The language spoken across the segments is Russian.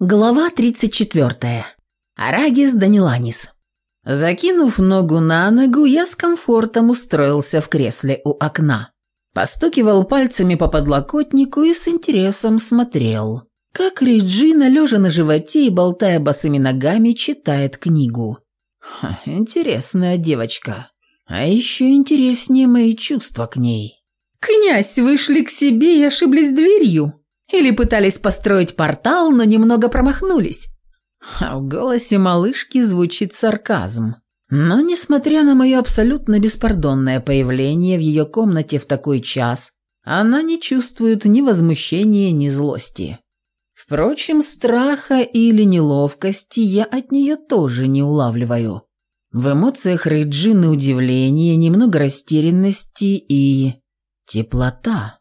Глава 34. Арагис Даниланис. Закинув ногу на ногу, я с комфортом устроился в кресле у окна. Постукивал пальцами по подлокотнику и с интересом смотрел, как Реджина, лежа на животе и болтая босыми ногами, читает книгу. Ха, интересная девочка. А еще интереснее мои чувства к ней. «Князь, вышли к себе и ошиблись дверью», или пытались построить портал, но немного промахнулись. А в голосе малышки звучит сарказм. Но, несмотря на мое абсолютно беспардонное появление в ее комнате в такой час, она не чувствует ни возмущения, ни злости. Впрочем, страха или неловкости я от нее тоже не улавливаю. В эмоциях Рейджины удивление, немного растерянности и... теплота.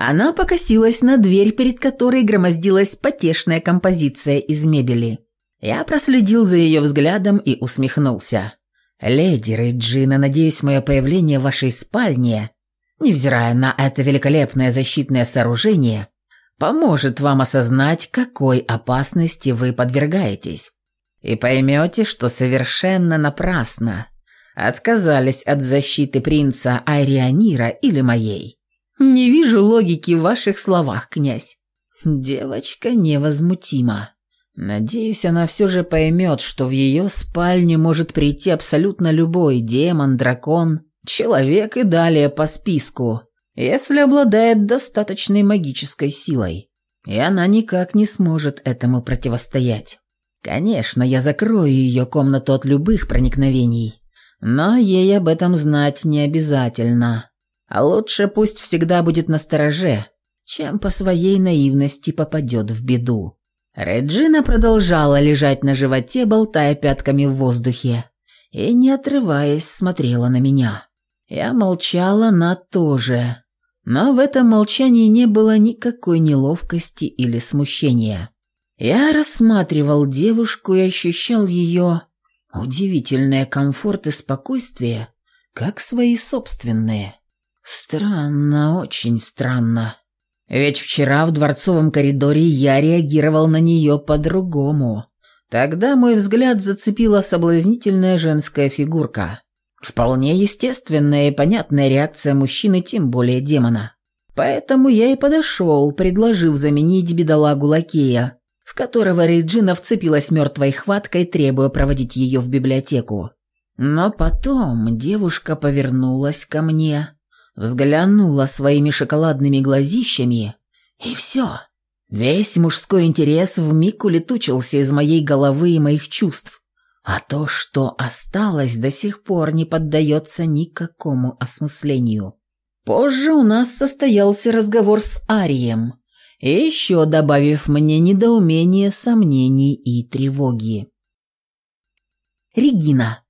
Она покосилась на дверь, перед которой громоздилась потешная композиция из мебели. Я проследил за ее взглядом и усмехнулся. «Леди Реджина, надеюсь, мое появление в вашей спальне, невзирая на это великолепное защитное сооружение, поможет вам осознать, какой опасности вы подвергаетесь. И поймете, что совершенно напрасно отказались от защиты принца Арианира или моей. Не вижу логики в ваших словах, князь. Девочка невозмутима. Надеюсь, она все же поймет, что в ее спальню может прийти абсолютно любой демон, дракон, человек и далее по списку, если обладает достаточной магической силой. И она никак не сможет этому противостоять. Конечно, я закрою ее комнату от любых проникновений, но ей об этом знать не обязательно. А лучше пусть всегда будет на стороже, чем по своей наивности попадет в беду. Реджина продолжала лежать на животе, болтая пятками в воздухе, и, не отрываясь, смотрела на меня. Я молчала, она тоже. Но в этом молчании не было никакой неловкости или смущения. Я рассматривал девушку и ощущал ее удивительное комфорт и спокойствие, как свои собственные. Странно, очень странно. Ведь вчера в дворцовом коридоре я реагировал на нее по-другому. Тогда мой взгляд зацепила соблазнительная женская фигурка. Вполне естественная и понятная реакция мужчины, тем более демона. Поэтому я и подошел, предложив заменить бедолагу лакея, в которого Реджина вцепилась мертвой хваткой, требуя проводить ее в библиотеку. Но потом девушка повернулась ко мне взглянула своими шоколадными глазищами, и все. Весь мужской интерес вмиг улетучился из моей головы и моих чувств, а то, что осталось, до сих пор не поддается никакому осмыслению. Позже у нас состоялся разговор с Арием, еще добавив мне недоумение, сомнений и тревоги. Регина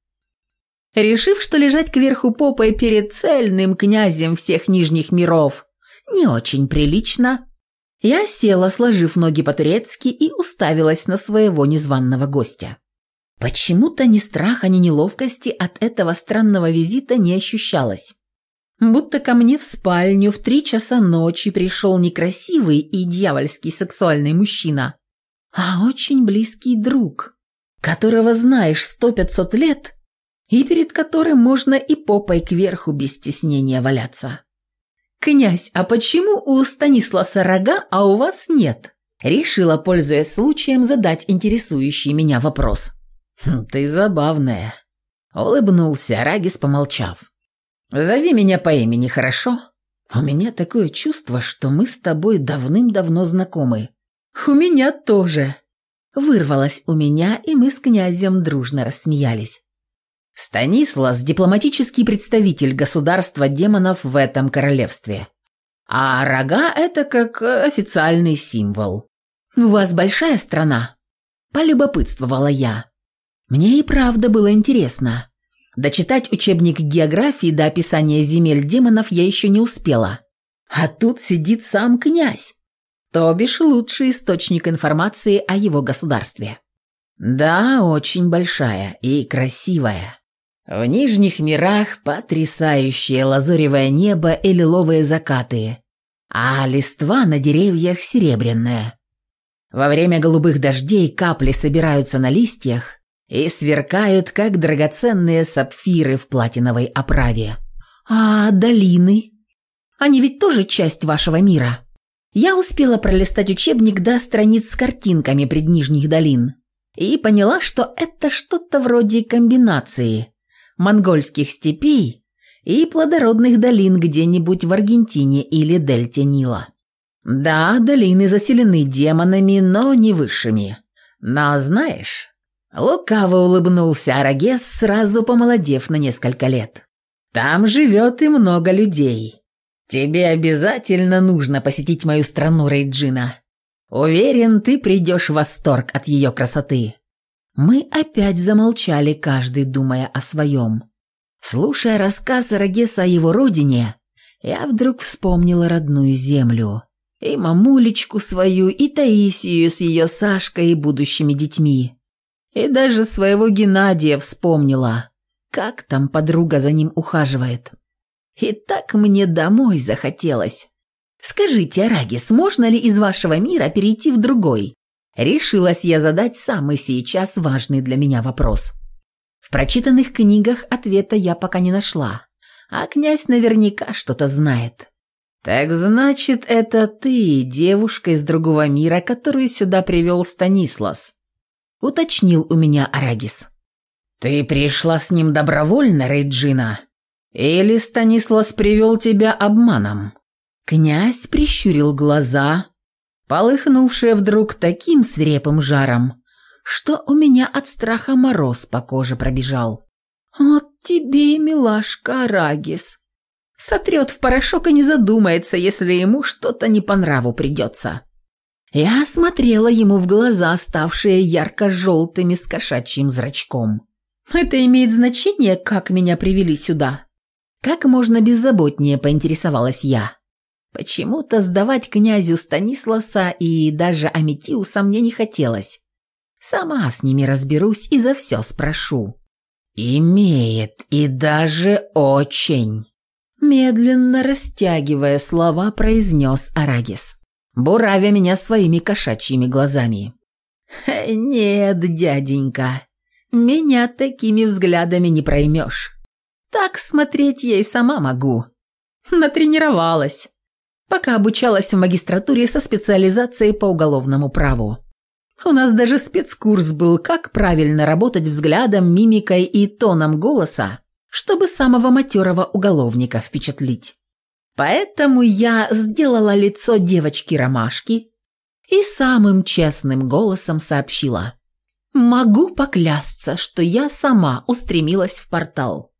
решив, что лежать кверху попой перед цельным князем всех нижних миров не очень прилично, я села, сложив ноги по-турецки и уставилась на своего незваного гостя. Почему-то ни страха, ни неловкости от этого странного визита не ощущалось. Будто ко мне в спальню в три часа ночи пришел некрасивый и дьявольский сексуальный мужчина, а очень близкий друг, которого знаешь сто пятьсот лет – и перед которым можно и попой кверху без стеснения валяться. «Князь, а почему у Станисласа рога, а у вас нет?» Решила, пользуясь случаем, задать интересующий меня вопрос. «Хм, «Ты забавная», — улыбнулся Рагис, помолчав. «Зови меня по имени, хорошо? У меня такое чувство, что мы с тобой давным-давно знакомы». «У меня тоже», — вырвалось у меня, и мы с князем дружно рассмеялись. Станислас – дипломатический представитель государства демонов в этом королевстве. А рога – это как э, официальный символ. «У вас большая страна?» – полюбопытствовала я. Мне и правда было интересно. Дочитать учебник географии до описания земель демонов я еще не успела. А тут сидит сам князь, то бишь лучший источник информации о его государстве. Да, очень большая и красивая. В нижних мирах потрясающее лазуревое небо и лиловые закаты, а листва на деревьях серебряная. Во время голубых дождей капли собираются на листьях и сверкают, как драгоценные сапфиры в платиновой оправе. «А долины? Они ведь тоже часть вашего мира?» Я успела пролистать учебник до страниц с картинками преднижних долин и поняла, что это что-то вроде комбинации – монгольских степей и плодородных долин где-нибудь в Аргентине или дельте Нила. Да, долины заселены демонами, но не высшими. Но знаешь, лукаво улыбнулся Арагес, сразу помолодев на несколько лет. Там живет и много людей. Тебе обязательно нужно посетить мою страну, Рейджина. Уверен, ты придешь в восторг от ее красоты. Мы опять замолчали, каждый думая о своем. Слушая рассказ Рогеса о его родине, я вдруг вспомнила родную землю. И мамулечку свою, и Таисию с ее Сашкой и будущими детьми. И даже своего Геннадия вспомнила. Как там подруга за ним ухаживает. И так мне домой захотелось. «Скажите, Арагис, можно ли из вашего мира перейти в другой? Решилась я задать самый сейчас важный для меня вопрос. В прочитанных книгах ответа я пока не нашла, а князь наверняка что-то знает. «Так значит, это ты, девушка из другого мира, которую сюда привел Станислас», — уточнил у меня Арагис. «Ты пришла с ним добровольно, Рейджина? Или Станислас привел тебя обманом?» Князь прищурил глаза, полыхнувшее вдруг таким свирепым жаром, что у меня от страха мороз по коже пробежал. «Вот тебе и милашка Арагис!» Сотрет в порошок и не задумается, если ему что-то не по нраву придется. Я смотрела ему в глаза, ставшие ярко-желтыми с кошачьим зрачком. «Это имеет значение, как меня привели сюда?» Как можно беззаботнее поинтересовалась я. Почему-то сдавать князю Станисласа и даже Аметиуса мне не хотелось. Сама с ними разберусь и за все спрошу. «Имеет и даже очень», – медленно растягивая слова, произнес Арагис, буравя меня своими кошачьими глазами. «Э, «Нет, дяденька, меня такими взглядами не проймешь. Так смотреть я и сама могу. Натренировалась» пока обучалась в магистратуре со специализацией по уголовному праву. У нас даже спецкурс был, как правильно работать взглядом, мимикой и тоном голоса, чтобы самого матерого уголовника впечатлить. Поэтому я сделала лицо девочки-ромашки и самым честным голосом сообщила. «Могу поклясться, что я сама устремилась в портал».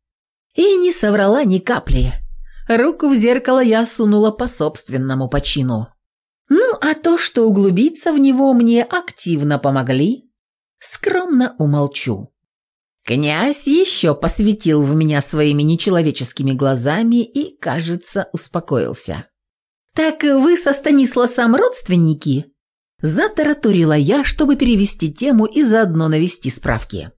И не соврала ни капли. Руку в зеркало я сунула по собственному почину. Ну, а то, что углубиться в него мне активно помогли, скромно умолчу. Князь еще посветил в меня своими нечеловеческими глазами и, кажется, успокоился. «Так вы со Станисласом родственники?» Затараторила я, чтобы перевести тему и заодно навести справки.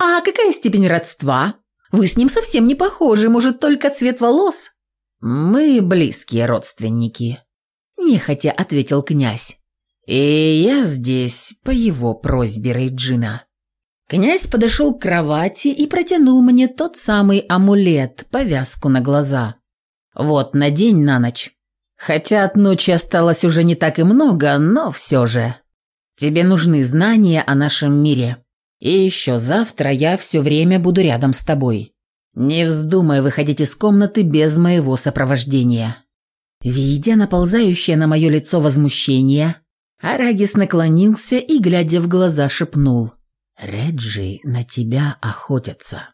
«А какая степень родства? Вы с ним совсем не похожи, может, только цвет волос?» «Мы близкие родственники», – нехотя ответил князь. «И я здесь по его просьбе Рейджина». Князь подошел к кровати и протянул мне тот самый амулет, повязку на глаза. «Вот, на день на ночь. Хотя от ночи осталось уже не так и много, но все же. Тебе нужны знания о нашем мире. И еще завтра я все время буду рядом с тобой. «Не вздумай выходить из комнаты без моего сопровождения». Видя наползающее на мое лицо возмущение, Арагис наклонился и, глядя в глаза, шепнул. «Реджи, на тебя охотятся».